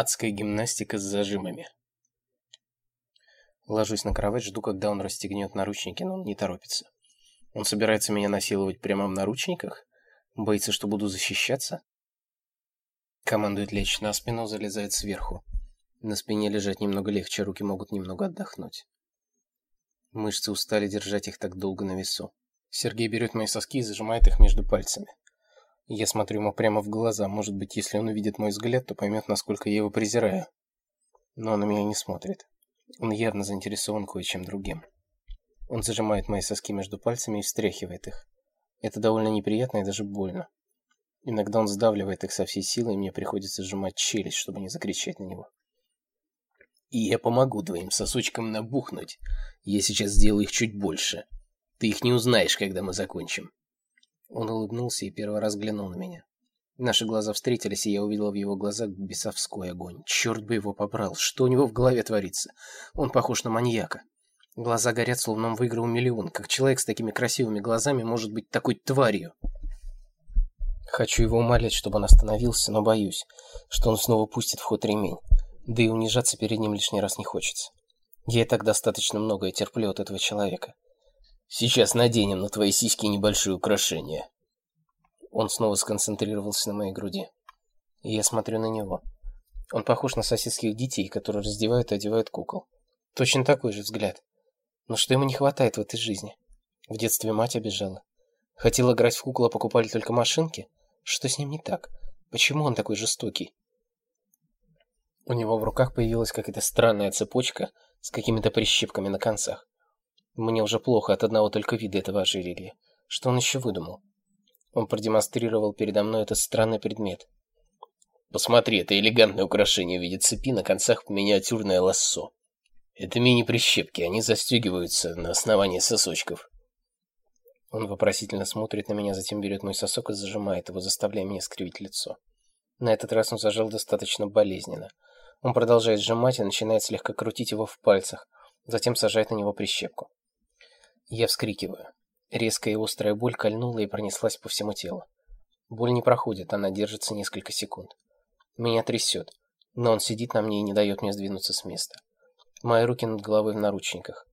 Адская гимнастика с зажимами. Ложусь на кровать, жду, когда он расстегнет наручники, но он не торопится. Он собирается меня насиловать прямо в наручниках? Боится, что буду защищаться? Командует лечь на спину, залезает сверху. На спине лежать немного легче, руки могут немного отдохнуть. Мышцы устали держать их так долго на весу. Сергей берет мои соски и зажимает их между пальцами. Я смотрю ему прямо в глаза. Может быть, если он увидит мой взгляд, то поймет, насколько я его презираю. Но он на меня не смотрит. Он явно заинтересован кое-чем другим. Он зажимает мои соски между пальцами и встряхивает их. Это довольно неприятно и даже больно. Иногда он сдавливает их со всей силы, и мне приходится сжимать челюсть, чтобы не закричать на него. И я помогу твоим сосочкам набухнуть. Я сейчас сделаю их чуть больше. Ты их не узнаешь, когда мы закончим. Он улыбнулся и первый раз глянул на меня. Наши глаза встретились, и я увидел в его глазах бесовской огонь. Черт бы его побрал, что у него в голове творится? Он похож на маньяка. Глаза горят, словно он выиграл миллион. Как человек с такими красивыми глазами может быть такой тварью? Хочу его умолять, чтобы он остановился, но боюсь, что он снова пустит в ход ремень. Да и унижаться перед ним лишний раз не хочется. Я и так достаточно многое терплю от этого человека. Сейчас наденем на твои сиськи небольшое украшение. Он снова сконцентрировался на моей груди. И я смотрю на него. Он похож на соседских детей, которые раздевают и одевают кукол. Точно такой же взгляд. Но что ему не хватает в этой жизни? В детстве мать обижала. Хотел играть в куклу, а покупали только машинки? Что с ним не так? Почему он такой жестокий? У него в руках появилась какая-то странная цепочка с какими-то прищепками на концах. Мне уже плохо от одного только вида этого ожерелья. Что он еще выдумал? Он продемонстрировал передо мной этот странный предмет. Посмотри, это элегантное украшение в виде цепи на концах миниатюрное лассо. Это мини-прищепки, они застегиваются на основании сосочков. Он вопросительно смотрит на меня, затем берет мой сосок и зажимает его, заставляя меня скривить лицо. На этот раз он зажал достаточно болезненно. Он продолжает сжимать и начинает слегка крутить его в пальцах, затем сажает на него прищепку. Я вскрикиваю. Резкая и острая боль кольнула и пронеслась по всему телу. Боль не проходит, она держится несколько секунд. Меня трясет, но он сидит на мне и не дает мне сдвинуться с места. Мои руки над головой в наручниках.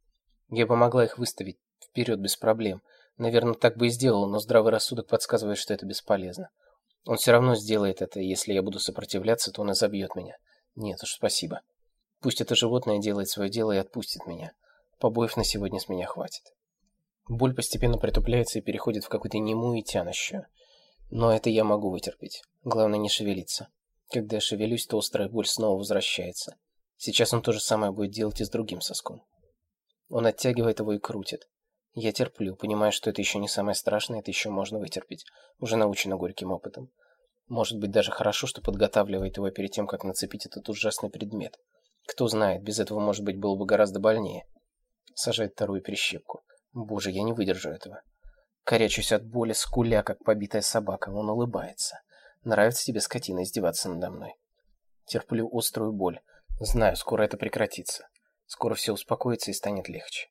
Я бы могла их выставить вперед без проблем. Наверное, так бы и сделал, но здравый рассудок подсказывает, что это бесполезно. Он все равно сделает это, и если я буду сопротивляться, то он и забьет меня. Нет уж, спасибо. Пусть это животное делает свое дело и отпустит меня. Побоев на сегодня с меня хватит. Боль постепенно притупляется и переходит в какую-то немую и тянущую. Но это я могу вытерпеть. Главное не шевелиться. Когда я шевелюсь, то острая боль снова возвращается. Сейчас он то же самое будет делать и с другим соском. Он оттягивает его и крутит. Я терплю, понимая, что это еще не самое страшное, это еще можно вытерпеть. Уже научено горьким опытом. Может быть, даже хорошо, что подготавливает его перед тем, как нацепить этот ужасный предмет. Кто знает, без этого, может быть, было бы гораздо больнее. Сажает вторую прищепку. Боже, я не выдержу этого. Корячусь от боли, скуля, как побитая собака. Он улыбается. Нравится тебе, скотина, издеваться надо мной? Терплю острую боль. Знаю, скоро это прекратится. Скоро все успокоится и станет легче.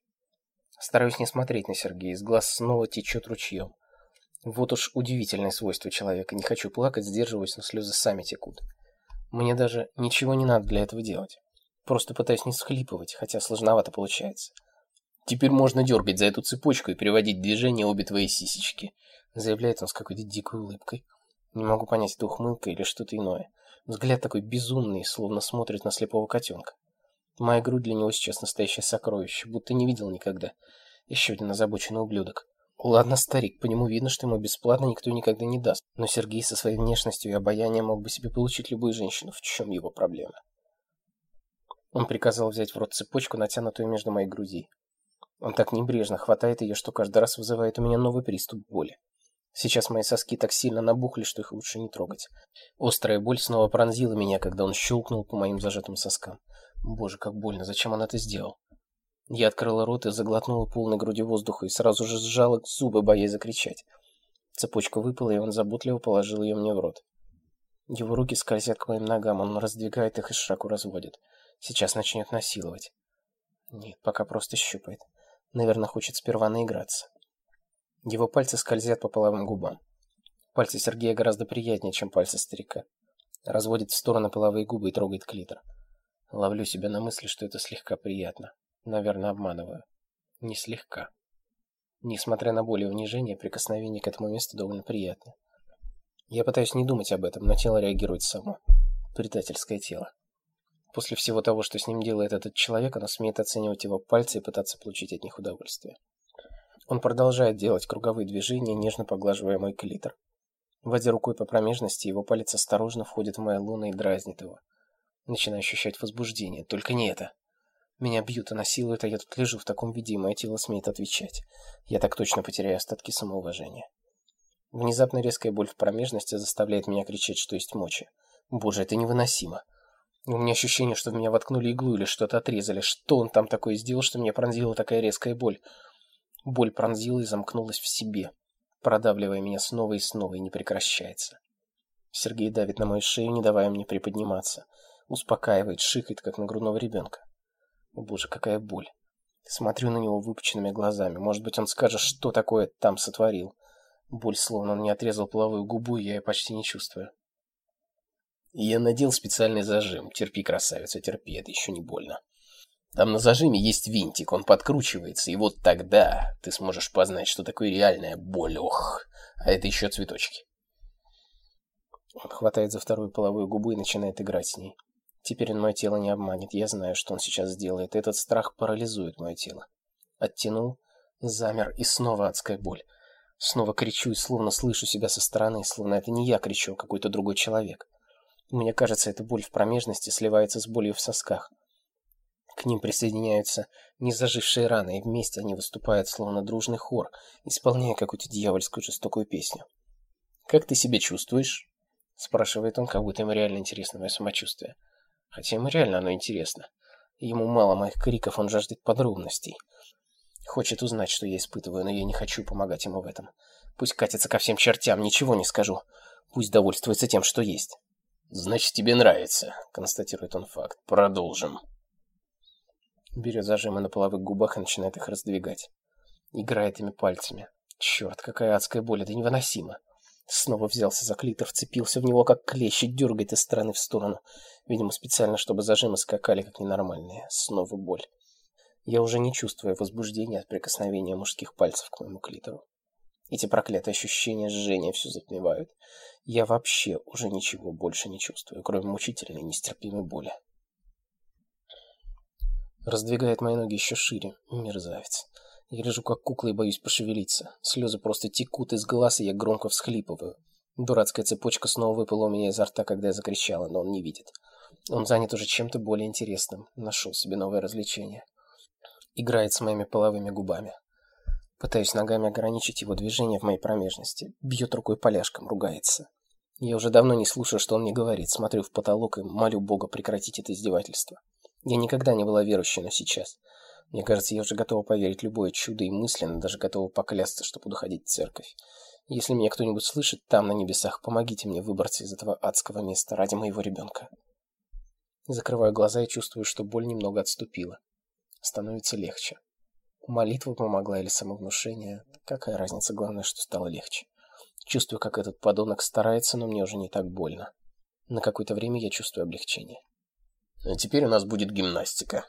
Стараюсь не смотреть на Сергея. Из глаз снова течет ручьем. Вот уж удивительное свойство человека. Не хочу плакать, сдерживаюсь, но слезы сами текут. Мне даже ничего не надо для этого делать. Просто пытаюсь не схлипывать, хотя сложновато получается. Теперь можно дергать за эту цепочку и приводить в движение обе твои сисечки», заявляет он с какой-то дикой улыбкой. Не могу понять, это ухмылка или что-то иное. Взгляд такой безумный, словно смотрит на слепого котенка. Моя грудь для него сейчас настоящее сокровище, будто не видел никогда. Еще один озабоченный ублюдок. Ладно, старик, по нему видно, что ему бесплатно никто никогда не даст. Но Сергей со своей внешностью и обаянием мог бы себе получить любую женщину. В чем его проблема? Он приказал взять в рот цепочку, натянутую между моих грудей. Он так небрежно хватает ее, что каждый раз вызывает у меня новый приступ боли. Сейчас мои соски так сильно набухли, что их лучше не трогать. Острая боль снова пронзила меня, когда он щелкнул по моим зажатым соскам. Боже, как больно, зачем он это сделал? Я открыла рот и заглотнула полной грудью воздуха и сразу же сжала зубы, боясь закричать. Цепочка выпала, и он заботливо положил ее мне в рот. Его руки скользят к моим ногам, он раздвигает их и широко разводит. Сейчас начнет насиловать. Нет, пока просто щупает. Наверное, хочет сперва наиграться. Его пальцы скользят по половым губам. Пальцы Сергея гораздо приятнее, чем пальцы старика. Разводит в стороны половые губы и трогает клитор. Ловлю себя на мысли, что это слегка приятно. Наверное, обманываю. Не слегка. Несмотря на боль и унижение, прикосновение к этому месту довольно приятно. Я пытаюсь не думать об этом, но тело реагирует само. Предательское тело. После всего того, что с ним делает этот человек, оно смеет оценивать его пальцы и пытаться получить от них удовольствие. Он продолжает делать круговые движения, нежно поглаживая мой клитор. Водя рукой по промежности, его палец осторожно входит в мои луны и дразнит его. Начинаю ощущать возбуждение. Только не это. Меня бьют и насилуют, а я тут лежу в таком виде, и мое тело смеет отвечать. Я так точно потеряю остатки самоуважения. Внезапно резкая боль в промежности заставляет меня кричать, что есть мочи. Боже, это невыносимо. У меня ощущение, что в меня воткнули иглу или что-то отрезали. Что он там такое сделал, что меня пронзила такая резкая боль? Боль пронзила и замкнулась в себе, продавливая меня снова и снова и не прекращается. Сергей давит на мою шею, не давая мне приподниматься. Успокаивает, шикает, как на грудного ребенка. О боже, какая боль. Смотрю на него выпученными глазами. Может быть, он скажет, что такое там сотворил. Боль, словно он не отрезал половую губу, я ее почти не чувствую. Я надел специальный зажим. Терпи, красавица, терпи, это еще не больно. Там на зажиме есть винтик, он подкручивается, и вот тогда ты сможешь познать, что такое реальная боль. Ох, а это еще цветочки. Он хватает за вторую половую губу и начинает играть с ней. Теперь он мое тело не обманет. Я знаю, что он сейчас сделает. Этот страх парализует мое тело. Оттянул, замер, и снова адская боль. Снова кричу и словно слышу себя со стороны, словно это не я кричу, а какой-то другой человек. Мне кажется, эта боль в промежности сливается с болью в сосках. К ним присоединяются незажившие раны, и вместе они выступают словно дружный хор, исполняя какую-то дьявольскую жестокую песню. «Как ты себя чувствуешь?» — спрашивает он, как будто ему реально интересно мое самочувствие. Хотя ему реально оно интересно. Ему мало моих криков, он жаждет подробностей. Хочет узнать, что я испытываю, но я не хочу помогать ему в этом. Пусть катится ко всем чертям, ничего не скажу. Пусть довольствуется тем, что есть. «Значит, тебе нравится», — констатирует он факт. «Продолжим». Берет зажимы на половых губах и начинает их раздвигать. Играет ими пальцами. Черт, какая адская боль, это невыносимо. Снова взялся за клитор, вцепился в него, как клещ, и дергает из стороны в сторону. Видимо, специально, чтобы зажимы скакали, как ненормальные. Снова боль. Я уже не чувствую возбуждения от прикосновения мужских пальцев к моему клитору. Эти проклятые ощущения жжения все затмевают. Я вообще уже ничего больше не чувствую, кроме мучительной нестерпимой боли. Раздвигает мои ноги еще шире. Мерзавец. Я лежу как кукла и боюсь пошевелиться. Слезы просто текут из глаз, и я громко всхлипываю. Дурацкая цепочка снова выпала у меня изо рта, когда я закричала, но он не видит. Он занят уже чем-то более интересным. Нашел себе новое развлечение. Играет с моими половыми губами. Пытаюсь ногами ограничить его движение в моей промежности. Бьет рукой поляшком, ругается. Я уже давно не слушаю, что он мне говорит. Смотрю в потолок и молю Бога прекратить это издевательство. Я никогда не была верующей, но сейчас... Мне кажется, я уже готова поверить любое чудо и мысленно даже готова поклясться, что буду ходить в церковь. Если меня кто-нибудь слышит там, на небесах, помогите мне выбраться из этого адского места ради моего ребенка. Закрываю глаза и чувствую, что боль немного отступила. Становится легче. Молитва помогла или самовнушение. Какая разница, главное, что стало легче. Чувствую, как этот подонок старается, но мне уже не так больно. На какое-то время я чувствую облегчение. А теперь у нас будет гимнастика.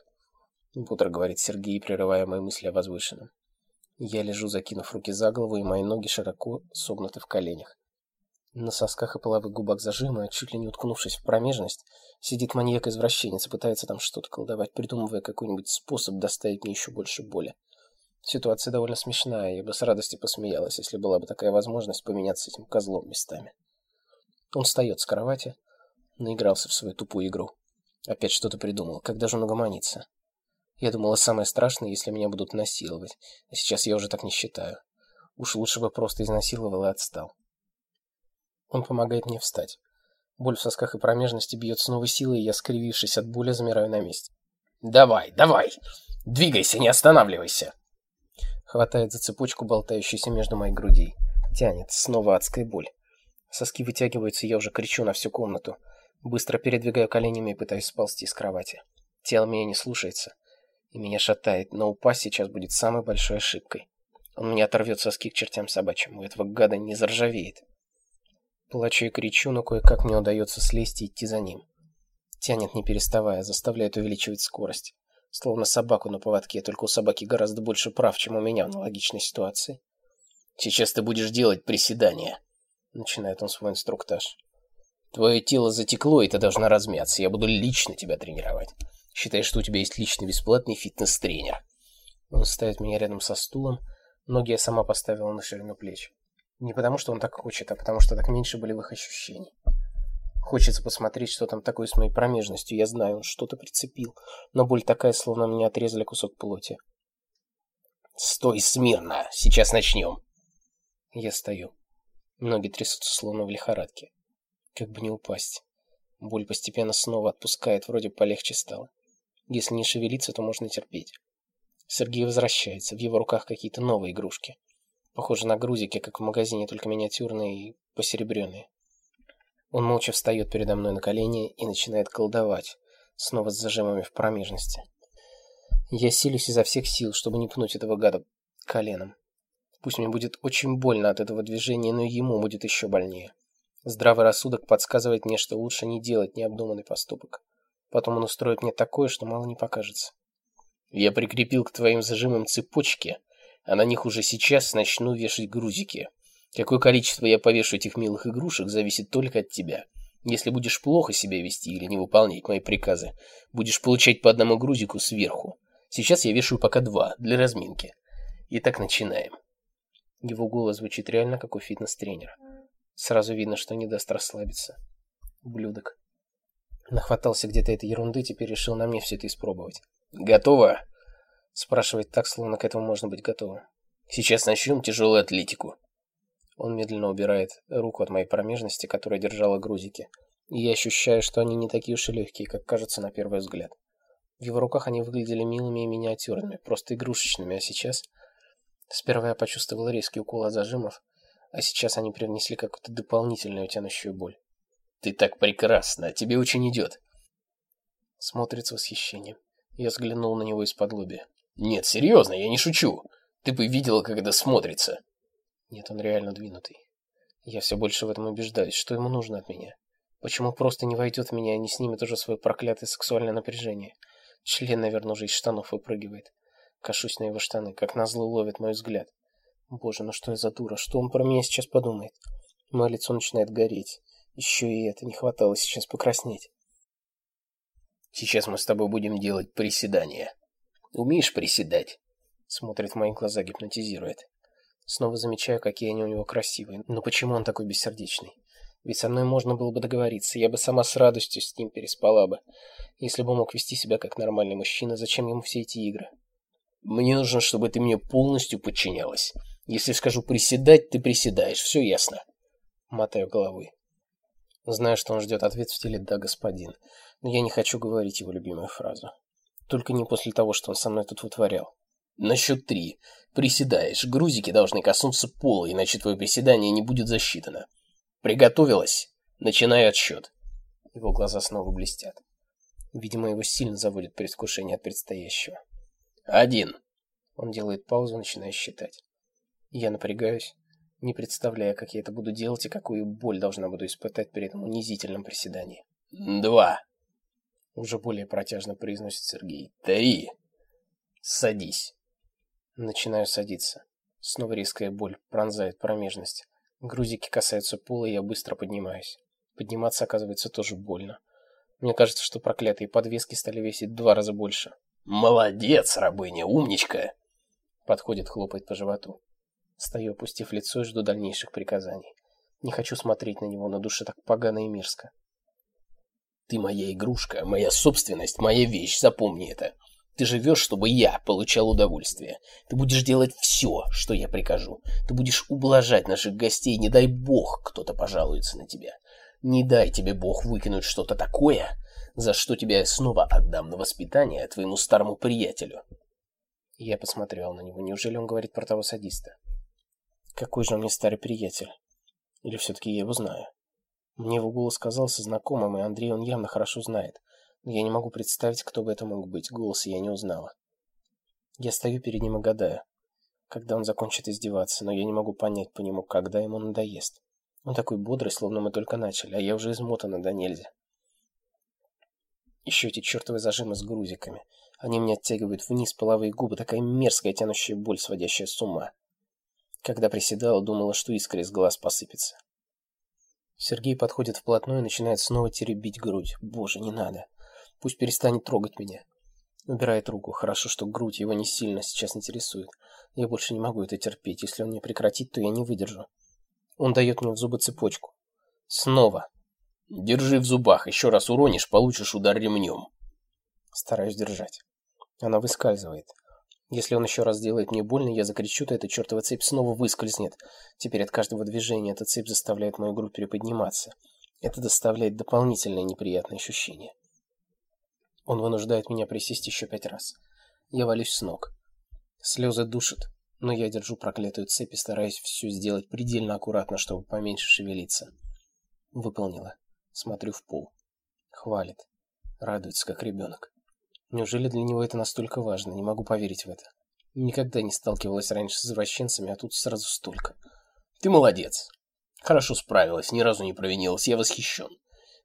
Бодро говорит Сергей, прерывая мои мысли о возвышенном. Я лежу, закинув руки за голову, и мои ноги широко согнуты в коленях. На сосках и половых губах зажима, чуть ли не уткнувшись в промежность, сидит маньяк-извращенец и пытается там что-то колдовать, придумывая какой-нибудь способ доставить мне еще больше боли. Ситуация довольно смешная, я бы с радостью посмеялась, если была бы такая возможность поменяться с этим козлом местами. Он встает с кровати, наигрался в свою тупую игру. Опять что-то придумал. Когда же он угомонится? Я думала, самое страшное, если меня будут насиловать. А сейчас я уже так не считаю. Уж лучше бы просто изнасиловал и отстал. Он помогает мне встать. Боль в сосках и промежности бьет с новой силой, и я, скривившись от боли, замираю на месте. «Давай, давай! Двигайся, не останавливайся!» Хватает за цепочку, болтающуюся между моих грудей. Тянет. Снова адская боль. Соски вытягиваются, я уже кричу на всю комнату. Быстро передвигаю коленями и пытаюсь сползти с кровати. Тело меня не слушается и меня шатает, но упасть сейчас будет самой большой ошибкой. Он мне оторвет соски к чертям собачьим, у этого гада не заржавеет. Плачу и кричу, но кое-как мне удается слезть и идти за ним. Тянет не переставая, заставляет увеличивать скорость. Словно собаку на поводке, только у собаки гораздо больше прав, чем у меня в аналогичной ситуации. «Сейчас ты будешь делать приседания», — начинает он свой инструктаж. «Твое тело затекло, и ты должна размяться. Я буду лично тебя тренировать. Считай, что у тебя есть личный бесплатный фитнес-тренер». Он ставит меня рядом со стулом, ноги я сама поставила на ширину плеч. Не потому, что он так хочет, а потому, что так меньше болевых ощущений. Хочется посмотреть, что там такое с моей промежностью. Я знаю, он что-то прицепил, но боль такая, словно мне отрезали кусок плоти. «Стой смирно! Сейчас начнем!» Я стою. Ноги трясутся, словно в лихорадке. Как бы не упасть. Боль постепенно снова отпускает, вроде полегче стало. Если не шевелиться, то можно терпеть. Сергей возвращается, в его руках какие-то новые игрушки. Похоже на грузики, как в магазине, только миниатюрные и посеребренные. Он молча встает передо мной на колени и начинает колдовать, снова с зажимами в промежности. Я силюсь изо всех сил, чтобы не пнуть этого гада коленом. Пусть мне будет очень больно от этого движения, но ему будет еще больнее. Здравый рассудок подсказывает мне, что лучше не делать необдуманный поступок. Потом он устроит мне такое, что мало не покажется. Я прикрепил к твоим зажимам цепочки, а на них уже сейчас начну вешать грузики. Какое количество я повешу этих милых игрушек, зависит только от тебя. Если будешь плохо себя вести или не выполнять мои приказы, будешь получать по одному грузику сверху. Сейчас я вешаю пока два, для разминки. Итак, начинаем. Его голос звучит реально как у фитнес-тренера. Сразу видно, что не даст расслабиться. Ублюдок. Нахватался где-то этой ерунды, теперь решил на мне все это испробовать. Готово? Спрашивает так, словно к этому можно быть готовым. Сейчас начнем тяжелую атлетику. Он медленно убирает руку от моей промежности, которая держала грузики. И я ощущаю, что они не такие уж и легкие, как кажется на первый взгляд. В его руках они выглядели милыми и миниатюрными, просто игрушечными, а сейчас... Сперва я почувствовал резкий укол от зажимов, а сейчас они привнесли какую-то дополнительную тянущую боль. «Ты так прекрасна! Тебе очень идет!» Смотрит с восхищением. Я взглянул на него из-под лобья. Нет, серьезно, я не шучу. Ты бы видела, как это смотрится. Нет, он реально двинутый. Я все больше в этом убеждаюсь. Что ему нужно от меня? Почему просто не войдет в меня и не снимет уже свое проклятое сексуальное напряжение? Член, наверное, уже из штанов выпрыгивает. Кашусь на его штаны, как назло ловит мой взгляд. Боже, ну что я за дура? Что он про меня сейчас подумает? Мое лицо начинает гореть. Еще и это не хватало сейчас покраснеть. Сейчас мы с тобой будем делать приседания. Умеешь приседать?» Смотрит в мои глаза, гипнотизирует. Снова замечаю, какие они у него красивые. Но почему он такой бессердечный? Ведь со мной можно было бы договориться, я бы сама с радостью с ним переспала бы. Если бы мог вести себя как нормальный мужчина, зачем ему все эти игры? Мне нужно, чтобы ты мне полностью подчинялась. Если скажу приседать, ты приседаешь, все ясно. Мотаю головой. Знаю, что он ждет ответ в стиле «да, господин», но я не хочу говорить его любимую фразу. Только не после того, что он со мной тут вытворял. На счет три. Приседаешь. Грузики должны коснуться пола, иначе твое приседание не будет засчитано. Приготовилась? Начинаю отсчет. Его глаза снова блестят. Видимо, его сильно заводит предвкушение от предстоящего. Один. Он делает паузу, начиная считать. Я напрягаюсь, не представляя, как я это буду делать и какую боль должна буду испытать при этом унизительном приседании. Два. Уже более протяжно произносит Сергей. Три. Садись. Начинаю садиться. Снова резкая боль пронзает промежность. Грузики касаются пола, и я быстро поднимаюсь. Подниматься, оказывается, тоже больно. Мне кажется, что проклятые подвески стали весить два раза больше. «Молодец, рабыня, умничка!» Подходит, хлопает по животу. Стою, опустив лицо и жду дальнейших приказаний. Не хочу смотреть на него, на душе так погано и мерзко. Ты моя игрушка, моя собственность, моя вещь, запомни это. Ты живешь, чтобы я получал удовольствие. Ты будешь делать все, что я прикажу. Ты будешь ублажать наших гостей, не дай бог кто-то пожалуется на тебя. Не дай тебе бог выкинуть что-то такое, за что тебя я снова отдам на воспитание твоему старому приятелю. Я посмотрел на него. Неужели он говорит про того садиста? Какой же он мне старый приятель? Или все-таки я его знаю? Мне его голос казался знакомым, и Андрей он явно хорошо знает. Но я не могу представить, кто бы это мог быть. Голос я не узнала. Я стою перед ним и гадаю, когда он закончит издеваться, но я не могу понять по нему, когда ему надоест. Он такой бодрый, словно мы только начали, а я уже измотана до нельзя. Еще эти чертовы зажимы с грузиками. Они мне оттягивают вниз половые губы, такая мерзкая тянущая боль, сводящая с ума. Когда приседала, думала, что искра из глаз посыпется. Сергей подходит вплотную и начинает снова теребить грудь. Боже, не надо. Пусть перестанет трогать меня. Убирает руку. Хорошо, что грудь его не сильно сейчас интересует. Я больше не могу это терпеть. Если он не прекратит, то я не выдержу. Он дает мне в зубы цепочку. Снова. Держи в зубах. Еще раз уронишь, получишь удар ремнем. Стараюсь держать. Она выскальзывает. Если он еще раз сделает мне больно, я закричу, то эта чертова цепь снова выскользнет. Теперь от каждого движения эта цепь заставляет мою грудь переподниматься. Это доставляет дополнительное неприятное ощущение. Он вынуждает меня присесть еще пять раз. Я валюсь с ног. Слезы душат, но я держу проклятую цепь и стараюсь все сделать предельно аккуратно, чтобы поменьше шевелиться. Выполнила. Смотрю в пол. Хвалит. Радуется, как ребенок. Неужели для него это настолько важно? Не могу поверить в это. Никогда не сталкивалась раньше с извращенцами, а тут сразу столько. Ты молодец. Хорошо справилась, ни разу не провинилась, я восхищен.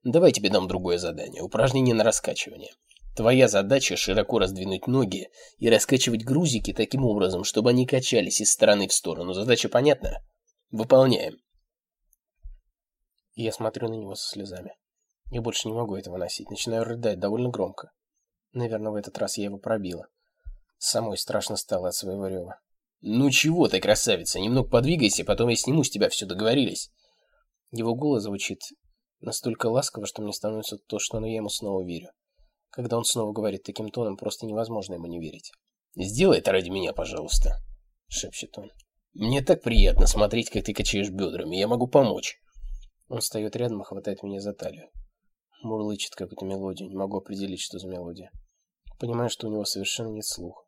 Давай тебе дам другое задание. Упражнение на раскачивание. Твоя задача широко раздвинуть ноги и раскачивать грузики таким образом, чтобы они качались из стороны в сторону. Задача понятна? Выполняем. Я смотрю на него со слезами. Я больше не могу этого носить. Начинаю рыдать довольно громко. Наверное, в этот раз я его пробила. Самой страшно стало от своего рева. «Ну чего ты, красавица, немного подвигайся, потом я сниму с тебя все, договорились?» Его голос звучит настолько ласково, что мне становится то, что я ему снова верю. Когда он снова говорит таким тоном, просто невозможно ему не верить. «Сделай это ради меня, пожалуйста», — шепчет он. «Мне так приятно смотреть, как ты качаешь бедрами. Я могу помочь». Он встает рядом и хватает меня за талию. Мурлычет какую-то мелодию, не могу определить, что за мелодия. Понимаю, что у него совершенно нет слуха.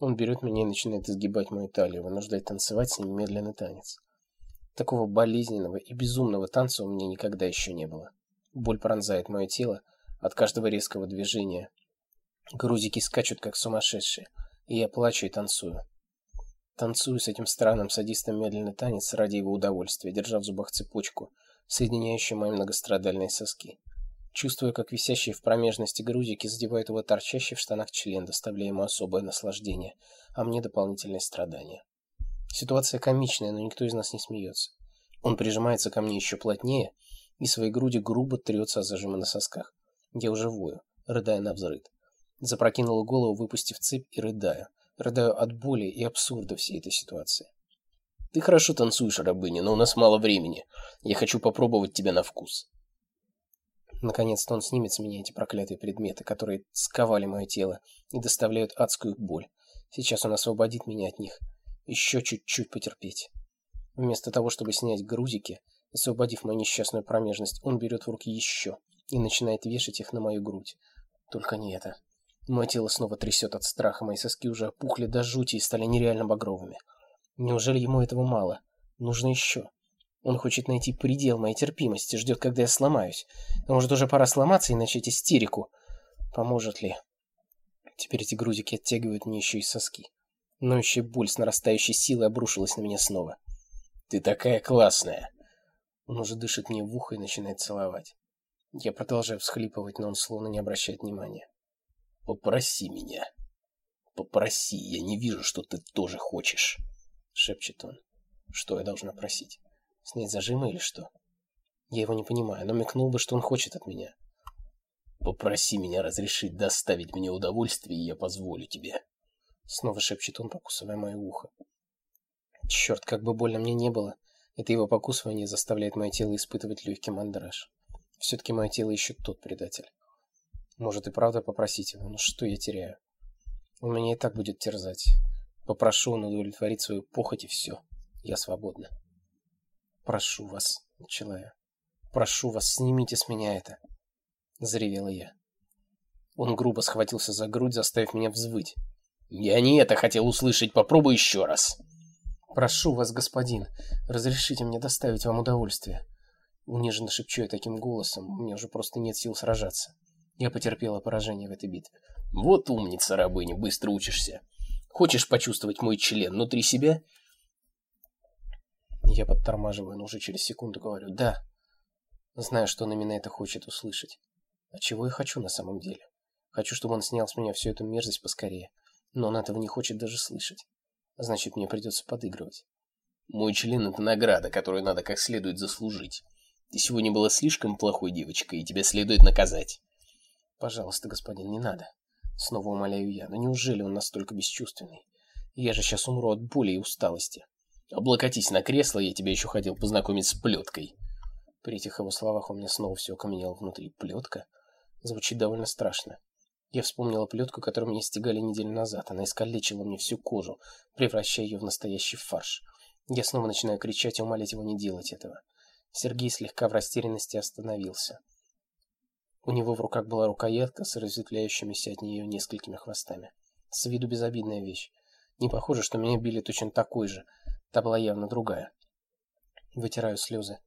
Он берет меня и начинает изгибать мою талию, вынуждает танцевать с ним медленный танец. Такого болезненного и безумного танца у меня никогда еще не было. Боль пронзает мое тело от каждого резкого движения. Грузики скачут, как сумасшедшие, и я плачу и танцую. Танцую с этим странным садистом медленный танец ради его удовольствия, держа в зубах цепочку, соединяющую мои многострадальные соски. Чувствуя, как висящие в промежности грузики задевают его торчащий в штанах член, доставляя ему особое наслаждение, а мне дополнительные страдания. Ситуация комичная, но никто из нас не смеется. Он прижимается ко мне еще плотнее и своей груди грубо трется о зажимы на сосках. Я уже вою, рыдая на взрыд. Запрокинула голову, выпустив цепь, и рыдаю. Рыдаю от боли и абсурда всей этой ситуации. Ты хорошо танцуешь, рабыня, но у нас мало времени. Я хочу попробовать тебя на вкус. Наконец-то он снимет с меня эти проклятые предметы, которые сковали мое тело и доставляют адскую боль. Сейчас он освободит меня от них. Еще чуть-чуть потерпеть. Вместо того, чтобы снять грузики, освободив мою несчастную промежность, он берет в руки еще и начинает вешать их на мою грудь. Только не это. Мое тело снова трясет от страха, мои соски уже опухли до жути и стали нереально багровыми. Неужели ему этого мало? Нужно еще. Он хочет найти предел моей терпимости, ждет, когда я сломаюсь. А может, уже пора сломаться и начать истерику? Поможет ли? Теперь эти грузики оттягивают мне еще и соски. Ноющая боль с нарастающей силой обрушилась на меня снова. «Ты такая классная!» Он уже дышит мне в ухо и начинает целовать. Я продолжаю всхлипывать, но он словно не обращает внимания. «Попроси меня. Попроси, я не вижу, что ты тоже хочешь», — шепчет он. «Что я должна просить?» Снять зажимы или что? Я его не понимаю, но мекнул бы, что он хочет от меня. Попроси меня разрешить доставить мне удовольствие, и я позволю тебе. Снова шепчет он, покусывая мое ухо. Черт, как бы больно мне не было, это его покусывание заставляет мое тело испытывать легкий мандраж. Все-таки мое тело ищет тот предатель. Может и правда попросить его, но что я теряю? Он меня и так будет терзать. Попрошу он удовлетворить свою похоть и все. Я свободна. «Прошу вас», — я. «Прошу вас, снимите с меня это», — заревела я. Он грубо схватился за грудь, заставив меня взвыть. «Я не это хотел услышать, попробуй еще раз». «Прошу вас, господин, разрешите мне доставить вам удовольствие». Униженно шепчу я таким голосом, мне уже просто нет сил сражаться. Я потерпела поражение в этой битве. «Вот умница, рабыня, быстро учишься. Хочешь почувствовать мой член внутри себя? Я подтормаживаю, но уже через секунду говорю «да». Знаю, что он именно это хочет услышать. А чего я хочу на самом деле? Хочу, чтобы он снял с меня всю эту мерзость поскорее. Но он этого не хочет даже слышать. Значит, мне придется подыгрывать. Мой член — это награда, которую надо как следует заслужить. Ты сегодня была слишком плохой девочкой, и тебя следует наказать. Пожалуйста, господин, не надо. Снова умоляю я. Но неужели он настолько бесчувственный? Я же сейчас умру от боли и усталости. Облокотись на кресло, я тебя еще хотел познакомить с плеткой. При этих его словах у меня снова все окаменело внутри. Плетка? Звучит довольно страшно. Я вспомнила плетку, которую мне стегали неделю назад. Она искалечила мне всю кожу, превращая ее в настоящий фарш. Я снова начинаю кричать и умолять его не делать этого. Сергей слегка в растерянности остановился. У него в руках была рукоятка с разветвляющимися от нее несколькими хвостами. С виду безобидная вещь. Не похоже, что меня били точно такой же. Та была явно другая. Вытираю слезы.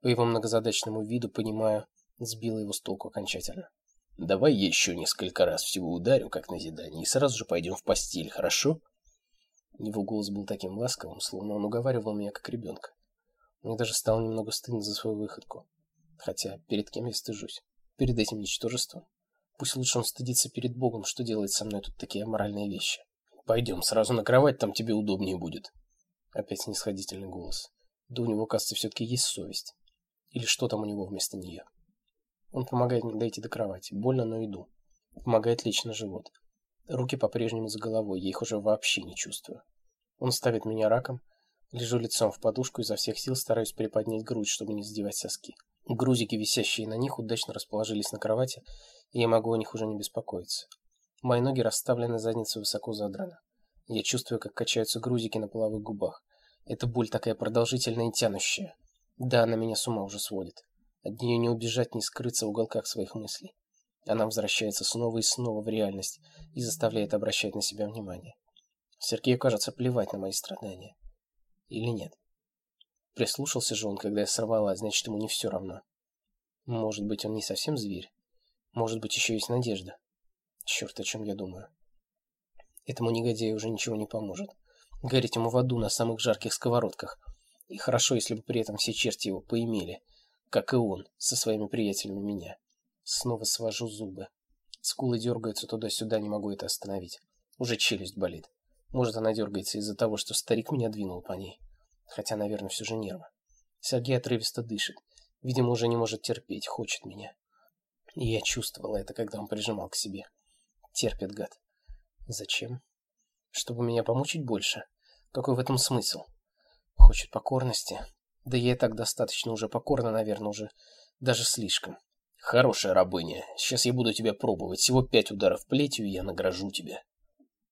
По его многозадачному виду понимаю, сбила его с толку окончательно. Давай я еще несколько раз всего ударю, как назидание, и сразу же пойдем в постель, хорошо? Его голос был таким ласковым, словно он уговаривал меня как ребенка. Мне даже стало немного стыдно за свою выходку. Хотя, перед кем я стыжусь? Перед этим ничтожеством? Пусть лучше он стыдится перед Богом, что делает со мной тут такие аморальные вещи. Пойдем сразу на кровать, там тебе удобнее будет. Опять снисходительный голос. Да у него, кажется, все-таки есть совесть. Или что там у него вместо нее? Он помогает мне дойти до кровати. Больно, но иду. Помогает лечь на живот. Руки по-прежнему за головой, я их уже вообще не чувствую. Он ставит меня раком. Лежу лицом в подушку, изо всех сил стараюсь приподнять грудь, чтобы не задевать соски. Грузики, висящие на них, удачно расположились на кровати, и я могу о них уже не беспокоиться. Мои ноги расставлены, задница высоко задрана. Я чувствую, как качаются грузики на половых губах. Эта боль такая продолжительная и тянущая. Да, она меня с ума уже сводит. От нее не убежать, не скрыться в уголках своих мыслей. Она возвращается снова и снова в реальность и заставляет обращать на себя внимание. Сергею кажется плевать на мои страдания. Или нет? Прислушался же он, когда я сорвалась, значит, ему не все равно. Может быть, он не совсем зверь? Может быть, еще есть надежда? Черт, о чем я думаю. Этому негодяю уже ничего не поможет. Гореть ему в аду на самых жарких сковородках. И хорошо, если бы при этом все черти его поимели как и он, со своими приятелями меня. Снова свожу зубы. Скулы дергаются туда-сюда, не могу это остановить. Уже челюсть болит. Может, она дергается из-за того, что старик меня двинул по ней. Хотя, наверное, все же нервы. Сергей отрывисто дышит. Видимо, уже не может терпеть, хочет меня. И я чувствовала это, когда он прижимал к себе. Терпит, гад. Зачем? Чтобы меня помучить больше? Какой в этом смысл? Хочет покорности, да и так достаточно уже покорна, наверное, уже даже слишком. Хорошая рабыня. Сейчас я буду тебя пробовать. Всего пять ударов плетью, и я награжу тебя.